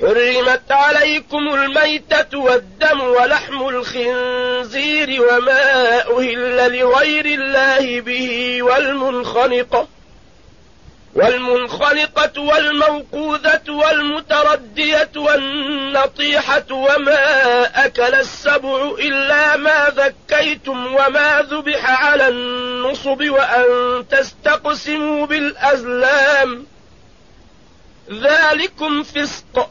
حرمت عليكم الميتة والدم ولحم الخنزير وما أهل لغير الله به والمنخنقة والمنخنقة والموقوذة والمتردية والنطيحة وما أكل السبع إلا ما ذكيتم وما ذبح على النصب وأن تستقسموا بالأزلام. ذلكم فسق.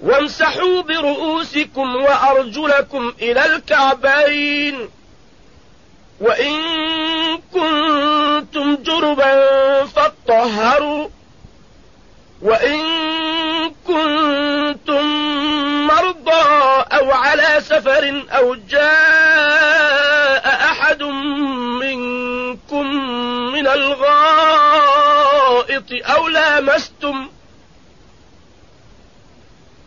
وامسحوا برؤوسكم وأرجلكم إلى الكعبين. وإن كنتم جربا فاطهروا. وإن كنتم مرضى أو على سفر أو جاء أحد منكم من الغائط أو لامستم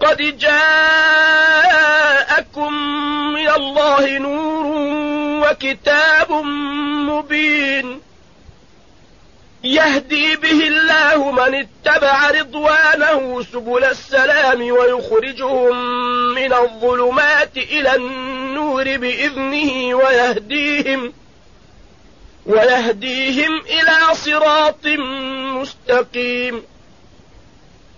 قد جاءكم من الله نور وكتاب مبين يهدي به الله من اتبع رضوانه سبل السلام ويخرجهم من الظلمات إلى النور بإذنه ويهديهم ويهديهم إلى صراط مستقيم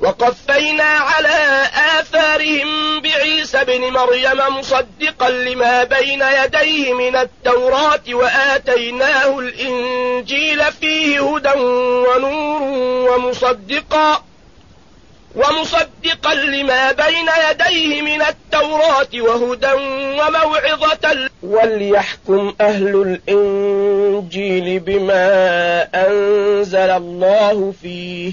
وقفينا على آثارهم بعيسى بن مريم مصدقا لما بين يديه من التوراة وآتيناه الإنجيل فيه هدى ونور ومصدقا ومصدقا لما بين يديه من التوراة وهدى وموعظة وليحكم أهل الإنجيل بما أنزل الله فيه.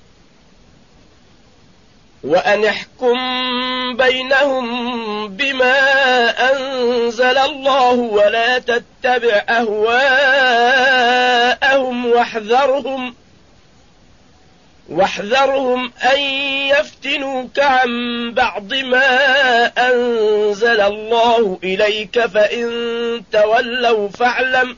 وأن احكم بينهم بما أنزل الله ولا تتبع أهواءهم واحذرهم واحذرهم أن يفتنوك عن بعض ما أنزل الله إليك فإن تولوا فاعلم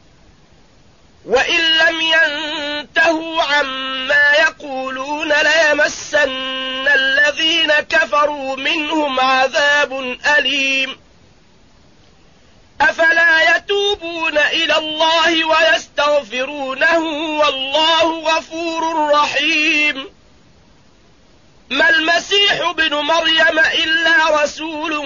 وإن لم ينتهوا عما يقولون ليمسن الذين كفروا منهم عذاب أليم. أفلا يتوبون إلى الله ويستغفرونه والله غفور رحيم. ما المسيح ابن مريم إلا رسول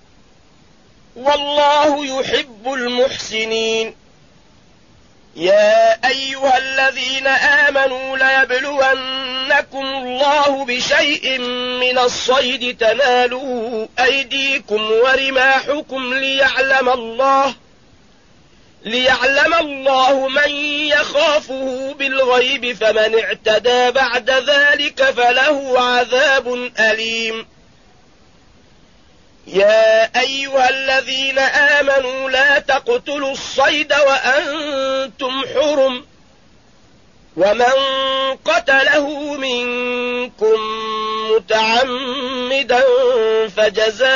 والله يحب المحسنين. يا أيها الذين آمنوا ليبلونكم الله بشيء من الصيد تنالوا أيديكم ورماحكم ليعلم الله ليعلم الله من يخافه بالغيب فمن اعتدى بعد ذلك فله عذاب أليم. يا أيها الذين آمنوا لا تقتلوا الصيد وأنتم حرم ومن قتله منكم متعمدا فجزاء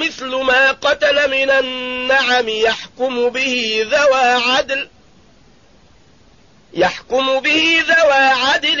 مثل ما قتل من النعم يحكم به ذوى عدل يحكم به ذوى عدل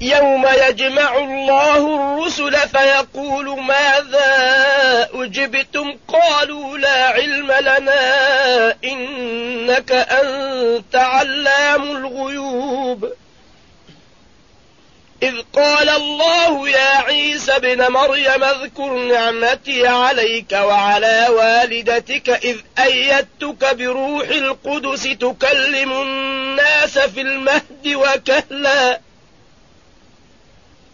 يوم يجمع الله الرسل فيقول ماذا أجبتم؟ قالوا لا علم لنا إنك أنت علام الغيوب. إذ قال الله يا عيسى ابن مريم اذكر نعمتي عليك وعلى والدتك إذ أيدتك بروح القدس تكلم الناس في المهد وكهلا.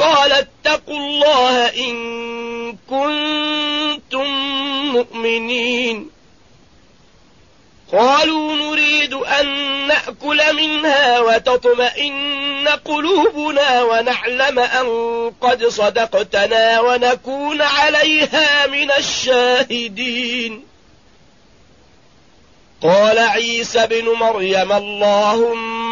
قال اتقوا الله إن كنتم مؤمنين. قالوا نريد أن نأكل منها وتطمئن قلوبنا ونعلم أن قد صدقتنا ونكون عليها من الشاهدين. قال عيسى بن مريم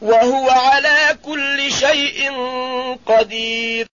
وهو على كل شيء قدير.